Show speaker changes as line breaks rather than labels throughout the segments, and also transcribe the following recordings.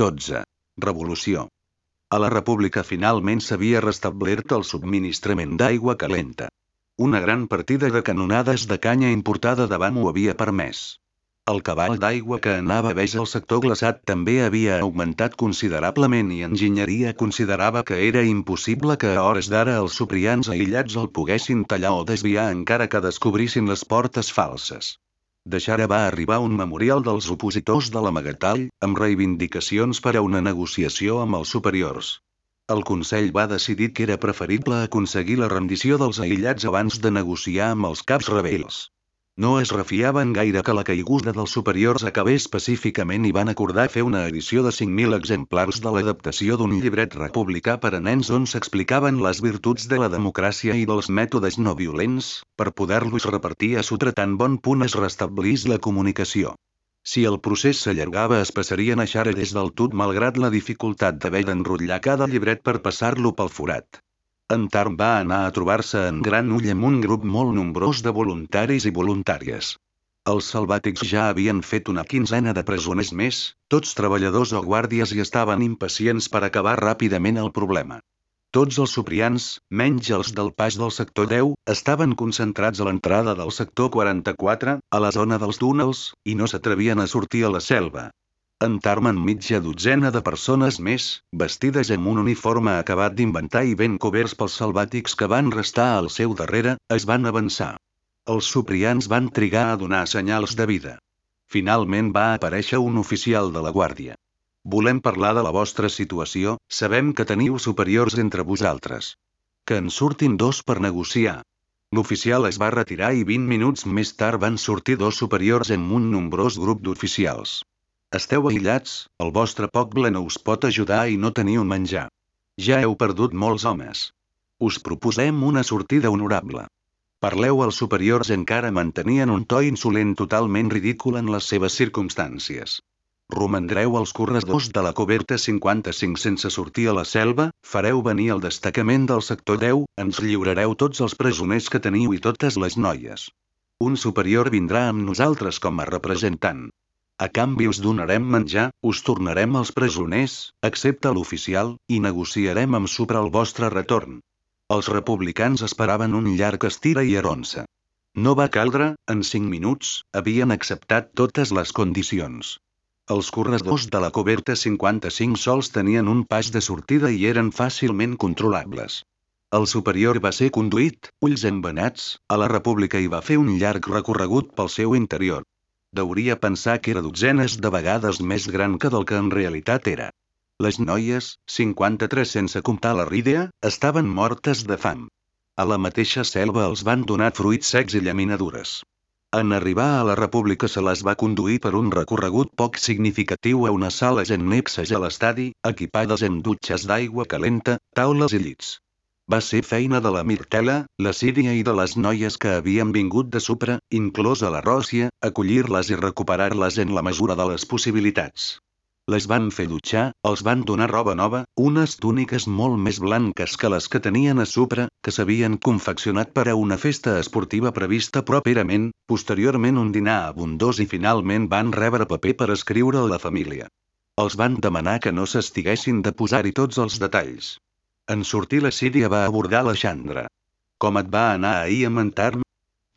12. Revolució. A la República finalment s'havia restablert el subministrament d'aigua calenta. Una gran partida de canonades de canya importada davant ho havia permès. El cabal d'aigua que anava a al sector glaçat també havia augmentat considerablement i enginyeria considerava que era impossible que a hores d'ara els suprians aïllats el poguessin tallar o desviar encara que descobrissin les portes falses. Deixara va arribar un memorial dels opositors de l'amagatall, amb reivindicacions per a una negociació amb els superiors. El Consell va decidir que era preferible aconseguir la rendició dels aïllats abans de negociar amb els caps rebels. No es refiaven gaire que la caiguda dels superiors acabés pacíficament i van acordar fer una edició de 5.000 exemplars de l'adaptació d'un llibret republicà per a nens on s'explicaven les virtuts de la democràcia i dels mètodes no violents, per poder-los repartir a Sutra tan bon punt es restablís la comunicació. Si el procés s'allargava es passarien a des del tot malgrat la dificultat d'haver d'enrotllar cada llibret per passar-lo pel forat. En Tarm va anar a trobar-se en Gran Ull amb un grup molt nombrós de voluntaris i voluntàries. Els salvàtics ja havien fet una quinzena de presoners més, tots treballadors o guàrdies i estaven impacients per acabar ràpidament el problema. Tots els suprians, menys els del pas del sector 10, estaven concentrats a l'entrada del sector 44, a la zona dels túnels, i no s'atrevien a sortir a la selva. Entarmen mitja dotzena de persones més, vestides amb un uniforme acabat d'inventar i ben coberts pels salvàtics que van restar al seu darrere, es van avançar. Els suprians van trigar a donar senyals de vida. Finalment va aparèixer un oficial de la guàrdia. Volem parlar de la vostra situació, sabem que teniu superiors entre vosaltres. Que en surtin dos per negociar. L'oficial es va retirar i 20 minuts més tard van sortir dos superiors amb un nombrós grup d'oficials. Esteu aïllats, el vostre poble no us pot ajudar i no teniu menjar. Ja heu perdut molts homes. Us proposem una sortida honorable. Parleu als superiors encara mantenien un to insolent totalment ridícul en les seves circumstàncies. Romandreu als corredors de la coberta 55 sense sortir a la selva, fareu venir el destacament del sector 10, ens lliurareu tots els presoners que teniu i totes les noies. Un superior vindrà amb nosaltres com a representant. A canvi us donarem menjar, us tornarem els presoners, excepte l'oficial, i negociarem amb Supra el vostre retorn. Els republicans esperaven un llarg estira i aronsa. No va caldre, en cinc minuts, havien acceptat totes les condicions. Els corredors de la coberta 55 sols tenien un pas de sortida i eren fàcilment controlables. El superior va ser conduït, ulls embenats, a la república i va fer un llarg recorregut pel seu interior. Deuria pensar que era dotzenes de vegades més gran que del que en realitat era. Les noies, 53 sense comptar la Rídea, estaven mortes de fam. A la mateixa selva els van donar fruits secs i llaminadures. En arribar a la República se les va conduir per un recorregut poc significatiu a unes sales annexes a l'estadi, equipades amb dutxes d'aigua calenta, taules i llits. Va ser feina de la Mirtela, la Síria i de les noies que havien vingut de Supra, inclosa la Ròssia, acollir-les i recuperar-les en la mesura de les possibilitats. Les van fer dutxar, els van donar roba nova, unes túniques molt més blanques que les que tenien a Supra, que s'havien confeccionat per a una festa esportiva prevista properament, posteriorment un dinar abundós i finalment van rebre paper per escriure a la família. Els van demanar que no s'estiguessin de posar-hi tots els detalls. En sortir la Síria va abordar la Xandra. Com et va anar ahir a mentar-me?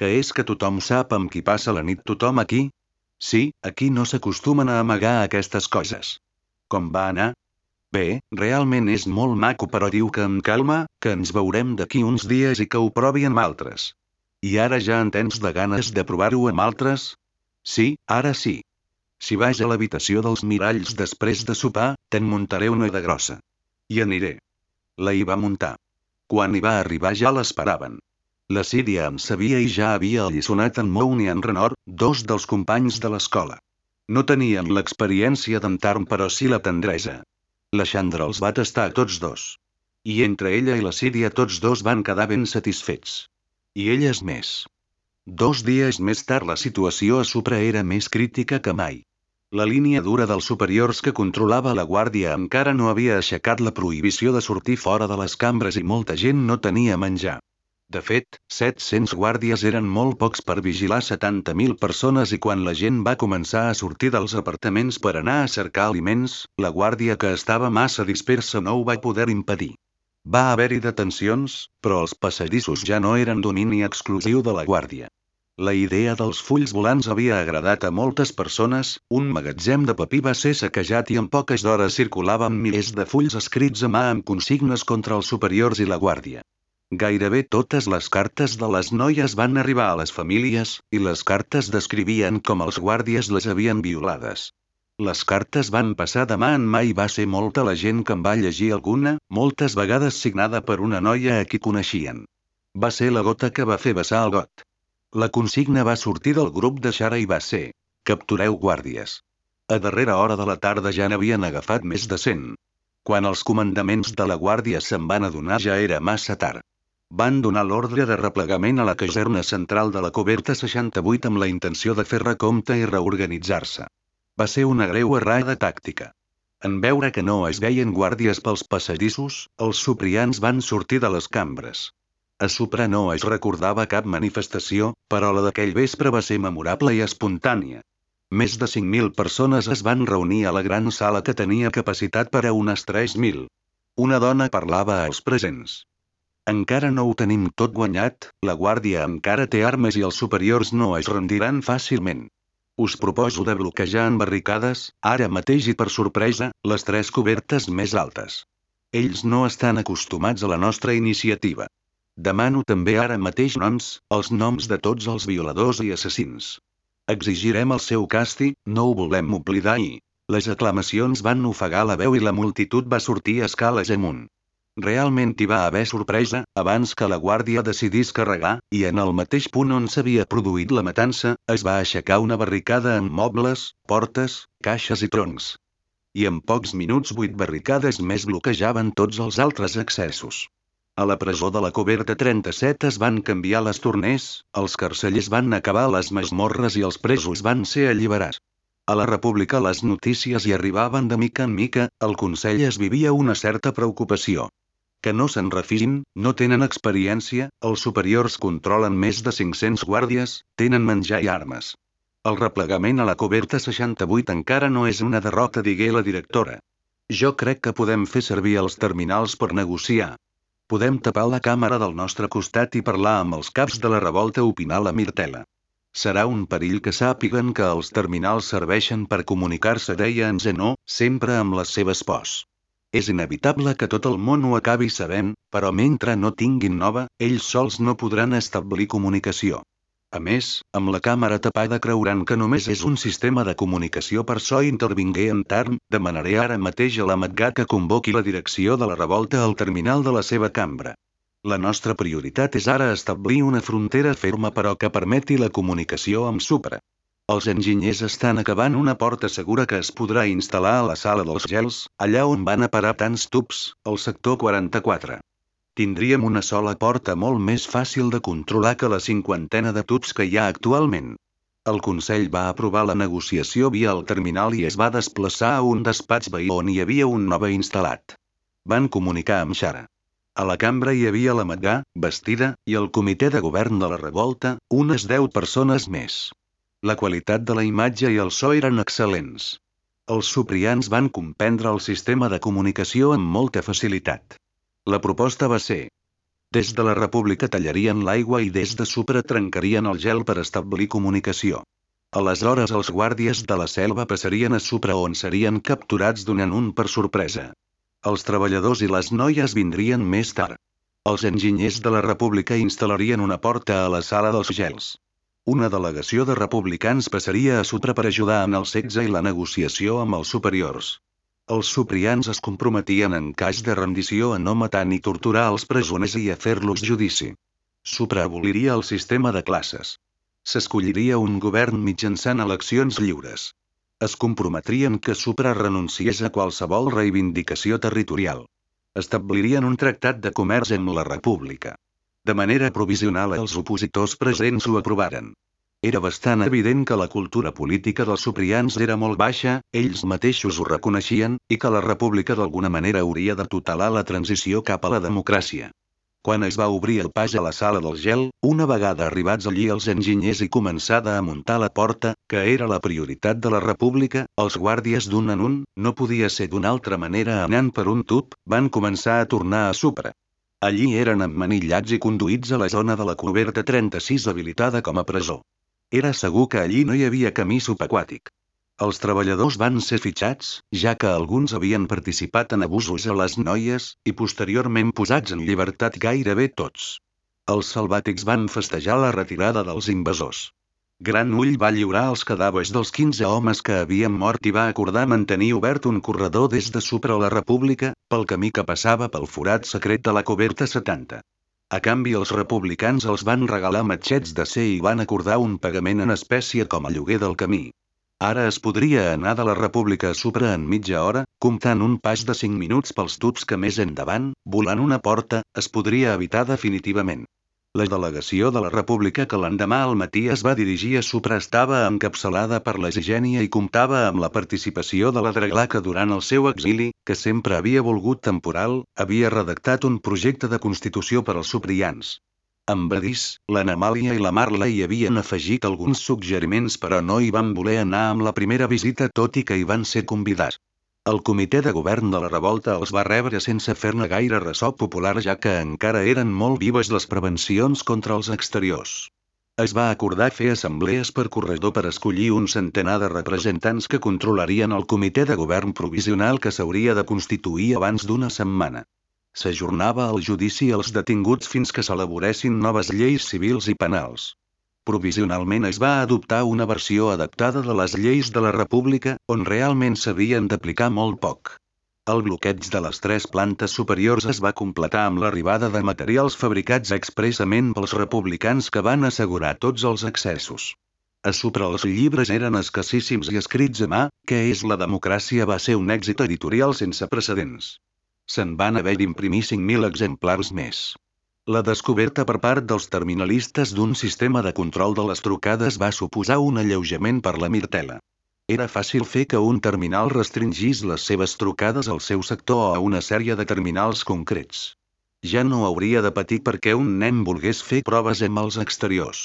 Que és que tothom sap amb qui passa la nit tothom aquí? Sí, aquí no s'acostumen a amagar aquestes coses. Com va anar? Bé, realment és molt maco però diu que amb calma, que ens veurem d'aquí uns dies i que ho provi amb altres. I ara ja en tens de ganes de provar-ho amb altres? Sí, ara sí. Si vaig a l'habitació dels miralls després de sopar, te'n muntaré una de grossa. I aniré. La hi va muntar. Quan hi va arribar ja l'esperaven. La Síria en sabia i ja havia alliçonat en Moon i en Renor, dos dels companys de l'escola. No tenien l'experiència d'en Tarn però sí la tendresa. La Chandra els va tastar a tots dos. I entre ella i la Síria tots dos van quedar ben satisfets. I elles més. Dos dies més tard la situació a Supra era més crítica que mai. La línia dura dels superiors que controlava la guàrdia encara no havia aixecat la prohibició de sortir fora de les cambres i molta gent no tenia menjar. De fet, 700 guàrdies eren molt pocs per vigilar 70.000 persones i quan la gent va començar a sortir dels apartaments per anar a cercar aliments, la guàrdia que estava massa dispersa no ho va poder impedir. Va haver-hi detencions, però els passadissos ja no eren domini exclusiu de la guàrdia. La idea dels fulls volants havia agradat a moltes persones, un magatzem de papir va ser saquejat i en poques hores circulaven milers de fulls escrits a mà amb consignes contra els superiors i la guàrdia. Gairebé totes les cartes de les noies van arribar a les famílies, i les cartes descrivien com els guàrdies les havien violades. Les cartes van passar de mà en mà i va ser molta la gent que en va llegir alguna, moltes vegades signada per una noia a qui coneixien. Va ser la gota que va fer vessar el got. La consigna va sortir del grup de Xara i va ser: Captureu guàrdies. A darrera hora de la tarda ja n'havien agafat més de 100. Quan els comandaments de la guàrdia se'n van adonar ja era massa tard. Van donar l'ordre de replegament a la caserna central de la coberta 68 amb la intenció de fer recompte i reorganitzar-se. Va ser una greu errada tàctica. En veure que no es veien guàrdies pels passadissos, els suprians van sortir de les cambres. A Supra no es recordava cap manifestació, però la d'aquell vespre va ser memorable i espontània. Més de 5.000 persones es van reunir a la gran sala que tenia capacitat per a unes 3.000. Una dona parlava als presents. Encara no ho tenim tot guanyat, la guàrdia encara té armes i els superiors no es rendiran fàcilment. Us proposo de bloquejar en barricades, ara mateix i per sorpresa, les tres cobertes més altes. Ells no estan acostumats a la nostra iniciativa. Demano també ara mateix noms, els noms de tots els violadors i assassins. Exigirem el seu càstig, no ho volem oblidar i... Les aclamacions van ofegar la veu i la multitud va sortir escales amunt. Realment hi va haver sorpresa, abans que la guàrdia decidís carregar, i en el mateix punt on s'havia produït la matança, es va aixecar una barricada amb mobles, portes, caixes i troncs. I en pocs minuts vuit barricades més bloquejaven tots els altres accessos. A la presó de la coberta 37 es van canviar les torners, els carcellers van acabar les masmorres i els presos van ser alliberats. A la República les notícies hi arribaven de mica en mica, el Consell es vivia una certa preocupació. Que no se'n refin, no tenen experiència, els superiors controlen més de 500 guàrdies, tenen menjar i armes. El replegament a la coberta 68 encara no és una derrota digué la directora. Jo crec que podem fer servir els terminals per negociar. Podem tapar la càmera del nostre costat i parlar amb els caps de la revolta opinar la Mirtela. Serà un perill que sàpiguen que els terminals serveixen per comunicar-se deia en Zenó, sempre amb les seves pors. És inevitable que tot el món ho acabi sabent, però mentre no tinguin nova, ells sols no podran establir comunicació. A més, amb la càmera tapada creuran que només és un sistema de comunicació per so intervingué en Tarn, demanaré ara mateix a la Matgat que convoqui la direcció de la revolta al terminal de la seva cambra. La nostra prioritat és ara establir una frontera ferma però que permeti la comunicació amb Supra. Els enginyers estan acabant una porta segura que es podrà instal·lar a la sala dels gels, allà on van a parar tants tubs, al sector 44. Tindríem una sola porta molt més fàcil de controlar que la cinquantena de tubs que hi ha actualment. El Consell va aprovar la negociació via el terminal i es va desplaçar a un despatx veí on hi havia un nova instal·lat. Van comunicar amb Xara. A la cambra hi havia la Magà, vestida, i el comitè de govern de la revolta, unes 10 persones més. La qualitat de la imatge i el so eren excel·lents. Els suprians van comprendre el sistema de comunicació amb molta facilitat. La proposta va ser. Des de la República tallarien l'aigua i des de Supra trencarien el gel per establir comunicació. Aleshores els guàrdies de la selva passarien a Supra on serien capturats donant un per sorpresa. Els treballadors i les noies vindrien més tard. Els enginyers de la República instal·larien una porta a la sala dels gels. Una delegació de republicans passaria a Sutra per ajudar en el sexe i la negociació amb els superiors. Els suprians es comprometien en cas de rendició a no matar ni torturar els presoners i a fer-los judici. Supra aboliria el sistema de classes. S'escolliria un govern mitjançant eleccions lliures. Es comprometrien que Supra renunciés a qualsevol reivindicació territorial. Establirien un tractat de comerç amb la República. De manera provisional els opositors presents ho aprovaren. Era bastant evident que la cultura política dels suprians era molt baixa, ells mateixos ho reconeixien, i que la república d'alguna manera hauria de tutelar la transició cap a la democràcia. Quan es va obrir el pas a la sala del gel, una vegada arribats allí els enginyers i començada a muntar la porta, que era la prioritat de la república, els guàrdies d'un en un, no podia ser d'una altra manera anant per un tub, van començar a tornar a Supra. Allí eren emmanillats i conduïts a la zona de la coberta 36 habilitada com a presó. Era segur que allí no hi havia camí subaquàtic. Els treballadors van ser fitxats, ja que alguns havien participat en abusos a les noies, i posteriorment posats en llibertat gairebé tots. Els salvàtics van festejar la retirada dels invasors. Gran Ull va lliurar els cadàvers dels 15 homes que havien mort i va acordar mantenir obert un corredor des de Supra a la República, pel camí que passava pel forat secret de la coberta 70. A canvi els republicans els van regalar matxets de ser i van acordar un pagament en espècie com a lloguer del camí. Ara es podria anar de la República Supra en mitja hora, comptant un pas de 5 minuts pels tubs que més endavant, volant una porta, es podria evitar definitivament. La delegació de la República que l'endemà al matí es va dirigir a Supra estava encapçalada per la Sigènia i comptava amb la participació de la Dragla que durant el seu exili, que sempre havia volgut temporal, havia redactat un projecte de constitució per als suprians. En Badís, l'Anamàlia i la Marla hi havien afegit alguns suggeriments però no hi van voler anar amb la primera visita tot i que hi van ser convidats. El comitè de govern de la revolta els va rebre sense fer-ne gaire ressò popular ja que encara eren molt vives les prevencions contra els exteriors. Es va acordar fer assemblees per corredor per escollir un centenar de representants que controlarien el comitè de govern provisional que s'hauria de constituir abans d'una setmana. S'ajornava el judici als detinguts fins que s'elaboressin noves lleis civils i penals. Provisionalment es va adoptar una versió adaptada de les lleis de la República, on realment s'havien d'aplicar molt poc. El bloqueig de les tres plantes superiors es va completar amb l'arribada de materials fabricats expressament pels republicans que van assegurar tots els accessos. A Supra els llibres eren escassíssims i escrits a mà, que és la democràcia va ser un èxit editorial sense precedents. Se'n van haver d'imprimir 5.000 exemplars més. La descoberta per part dels terminalistes d'un sistema de control de les trucades va suposar un alleujament per la Mirtela. Era fàcil fer que un terminal restringís les seves trucades al seu sector o a una sèrie de terminals concrets. Ja no hauria de patir perquè un nen volgués fer proves amb els exteriors.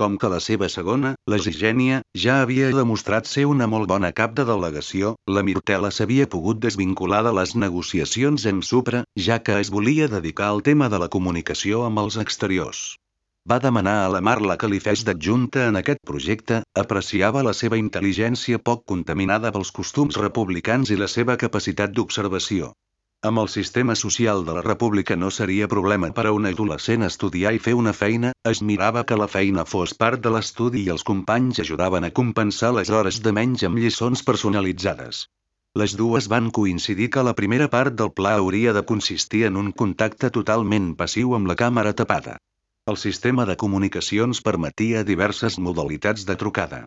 Com que la seva segona, la Gigènia, ja havia demostrat ser una molt bona cap de delegació, la Mirtela s'havia pogut desvincular de les negociacions amb Supra, ja que es volia dedicar al tema de la comunicació amb els exteriors. Va demanar a la Marla que li fes d'adjunta en aquest projecte, apreciava la seva intel·ligència poc contaminada pels costums republicans i la seva capacitat d'observació. Amb el sistema social de la república no seria problema per a un adolescent estudiar i fer una feina, es mirava que la feina fos part de l'estudi i els companys ajudaven a compensar les hores de menys amb lliçons personalitzades. Les dues van coincidir que la primera part del pla hauria de consistir en un contacte totalment passiu amb la càmera tapada. El sistema de comunicacions permetia diverses modalitats de trucada.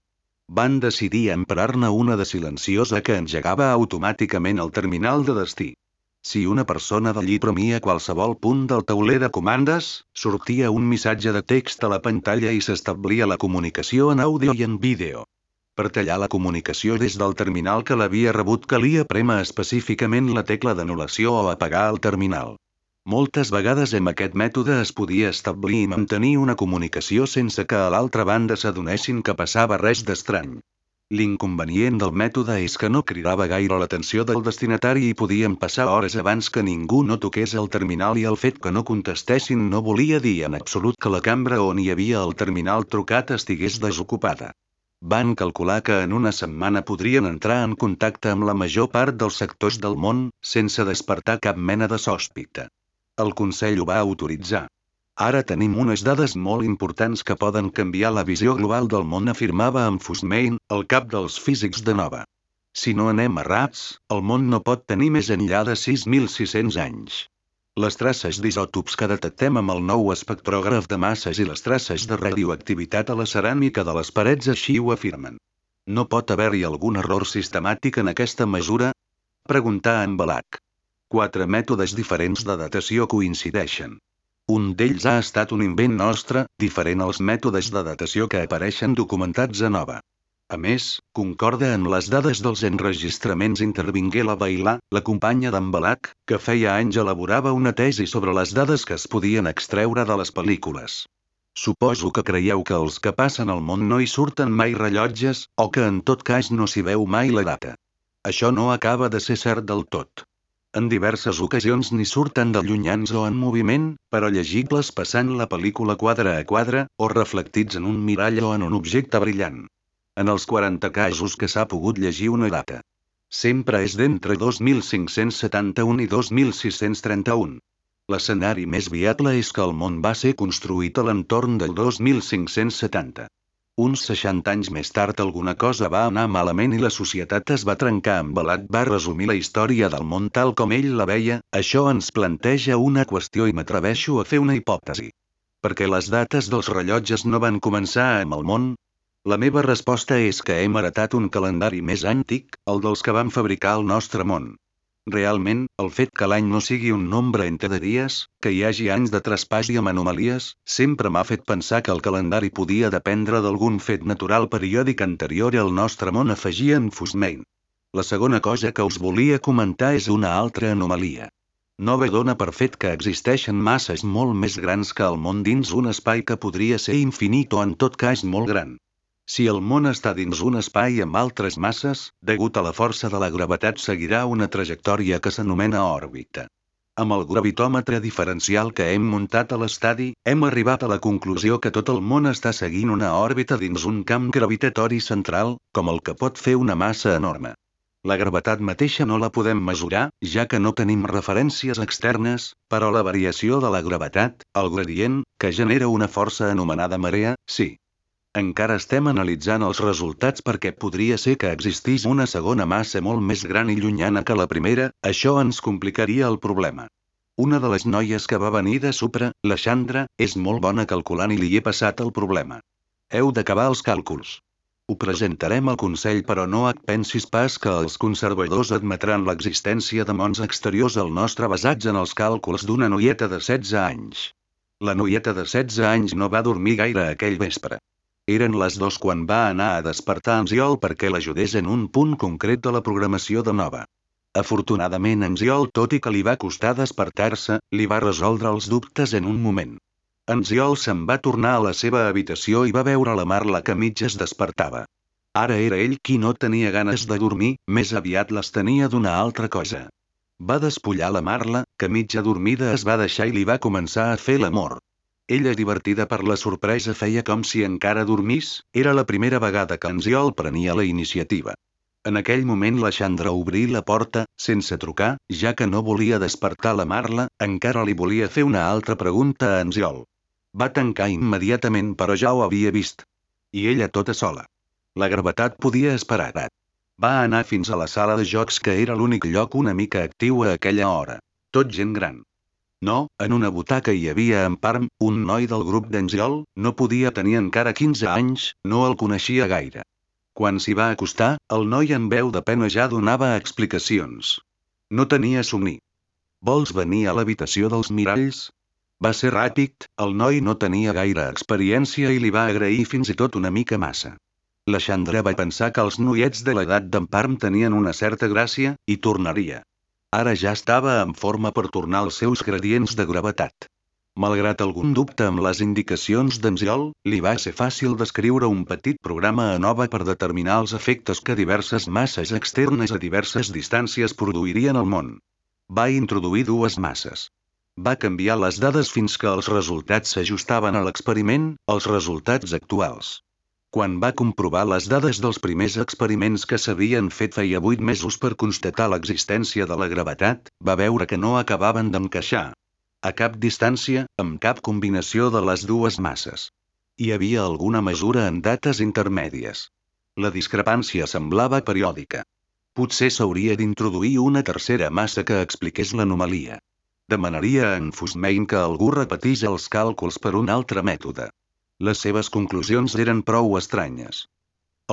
Van decidir emprar-ne una de silenciosa que engegava automàticament el terminal de destí. Si una persona d'allí promia qualsevol punt del tauler de comandes, sortia un missatge de text a la pantalla i s'establia la comunicació en àudio i en vídeo. Per tallar la comunicació des del terminal que l'havia rebut calia prema específicament la tecla d'anul·lació o apagar el terminal. Moltes vegades amb aquest mètode es podia establir i mantenir una comunicació sense que a l'altra banda s'adonessin que passava res d'estrany. L'inconvenient del mètode és que no cridava gaire l'atenció del destinatari i podien passar hores abans que ningú no toqués el terminal i el fet que no contestessin no volia dir en absolut que la cambra on hi havia el terminal trucat estigués desocupada. Van calcular que en una setmana podrien entrar en contacte amb la major part dels sectors del món, sense despertar cap mena de sòspita. El Consell ho va autoritzar. Ara tenim unes dades molt importants que poden canviar la visió global del món, afirmava en Fusmain, el cap dels físics de Nova. Si no anem errats, el món no pot tenir més enllà de 6.600 anys. Les traces d'isòtops que detectem amb el nou espectrògraf de masses i les traces de radioactivitat a la ceràmica de les parets així ho afirmen. No pot haver-hi algun error sistemàtic en aquesta mesura? Preguntà en Balac. Quatre mètodes diferents de datació coincideixen. Un d'ells ha estat un invent nostre, diferent als mètodes de datació que apareixen documentats a Nova. A més, concorda amb les dades dels enregistraments intervingué la Bailà, la companya d'en Balac, que feia anys elaborava una tesi sobre les dades que es podien extreure de les pel·lícules. Suposo que creieu que els que passen al món no hi surten mai rellotges, o que en tot cas no s'hi veu mai la data. Això no acaba de ser cert del tot. En diverses ocasions n'hi surten de llunyans o en moviment, però llegibles passant la pel·lícula quadre a quadre, o reflectits en un mirall o en un objecte brillant en els 40 casos que s'ha pogut llegir una data. Sempre és d'entre 2571 i 2631. L'escenari més viable és que el món va ser construït a l'entorn del 2570. Uns 60 anys més tard alguna cosa va anar malament i la societat es va trencar amb Balat va resumir la història del món tal com ell la veia, això ens planteja una qüestió i m'atreveixo a fer una hipòtesi. Perquè les dates dels rellotges no van començar amb el món, la meva resposta és que hem heretat un calendari més antic, el dels que van fabricar el nostre món. Realment, el fet que l'any no sigui un nombre entre de dies, que hi hagi anys de traspàs i amb anomalies, sempre m'ha fet pensar que el calendari podia dependre d'algun fet natural periòdic anterior al nostre món afegia en Fusmain. La segona cosa que us volia comentar és una altra anomalia. Nova dona per fet que existeixen masses molt més grans que el món dins un espai que podria ser infinit o en tot cas molt gran. Si el món està dins un espai amb altres masses, degut a la força de la gravetat seguirà una trajectòria que s'anomena òrbita. Amb el gravitòmetre diferencial que hem muntat a l'estadi, hem arribat a la conclusió que tot el món està seguint una òrbita dins un camp gravitatori central, com el que pot fer una massa enorme. La gravetat mateixa no la podem mesurar, ja que no tenim referències externes, però la variació de la gravetat, el gradient, que genera una força anomenada marea, sí. Encara estem analitzant els resultats perquè podria ser que existís una segona massa molt més gran i llunyana que la primera, això ens complicaria el problema. Una de les noies que va venir de Supra, la Xandra, és molt bona calculant i li he passat el problema. Heu d'acabar els càlculs. Ho presentarem al Consell però no et pensis pas que els conservadors admetran l'existència de mons exteriors al nostre basats en els càlculs d'una noieta de 16 anys. La noieta de 16 anys no va dormir gaire aquell vespre. Eren les dos quan va anar a despertar en Ziol perquè l'ajudés en un punt concret de la programació de nova. Afortunadament en Ziol, tot i que li va costar despertar-se, li va resoldre els dubtes en un moment. En Ziol se'n va tornar a la seva habitació i va veure la Marla que mitges despertava. Ara era ell qui no tenia ganes de dormir, més aviat les tenia d'una altra cosa. Va despullar la Marla, que mitja dormida es va deixar i li va començar a fer l'amor. Ella, divertida per la sorpresa, feia com si encara dormís, era la primera vegada que en Ziol prenia la iniciativa. En aquell moment la Xandra obrí la porta, sense trucar, ja que no volia despertar la Marla, encara li volia fer una altra pregunta a en Ziol. Va tancar immediatament però ja ho havia vist. I ella tota sola. La gravetat podia esperar. Va anar fins a la sala de jocs que era l'únic lloc una mica actiu a aquella hora. Tot gent gran. No, en una butaca hi havia en Parm, un noi del grup d'Enziol, no podia tenir encara 15 anys, no el coneixia gaire. Quan s'hi va acostar, el noi en veu de pena ja donava explicacions. No tenia somni. Vols venir a l'habitació dels miralls? Va ser ràpid, el noi no tenia gaire experiència i li va agrair fins i tot una mica massa. La Xandra va pensar que els noiets de l'edat d'en Parm tenien una certa gràcia, i tornaria. Ara ja estava en forma per tornar als seus gradients de gravetat. Malgrat algun dubte amb les indicacions d'en Ziol, li va ser fàcil descriure un petit programa a nova per determinar els efectes que diverses masses externes a diverses distàncies produirien al món. Va introduir dues masses. Va canviar les dades fins que els resultats s'ajustaven a l'experiment, els resultats actuals. Quan va comprovar les dades dels primers experiments que s'havien fet feia 8 mesos per constatar l'existència de la gravetat, va veure que no acabaven d'encaixar. A cap distància, amb cap combinació de les dues masses. Hi havia alguna mesura en dates intermèdies. La discrepància semblava periòdica. Potser s'hauria d'introduir una tercera massa que expliqués l'anomalia. Demanaria a en Fusmain que algú repetís els càlculs per un altre mètode. Les seves conclusions eren prou estranyes.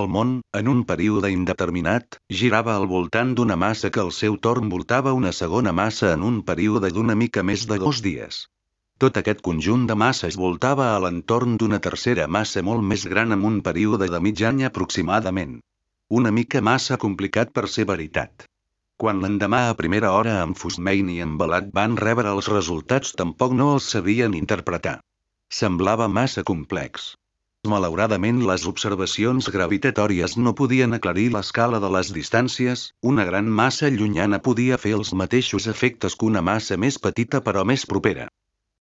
El món, en un període indeterminat, girava al voltant d'una massa que al seu torn voltava una segona massa en un període d'una mica més de dos dies. Tot aquest conjunt de masses voltava a l'entorn d'una tercera massa molt més gran amb un període de mig any aproximadament. Una mica massa complicat per ser veritat. Quan l'endemà a primera hora en Fusmain i en Balat van rebre els resultats tampoc no els sabien interpretar. Semblava massa complex. Malauradament les observacions gravitatòries no podien aclarir l'escala de les distàncies, una gran massa llunyana podia fer els mateixos efectes que una massa més petita però més propera.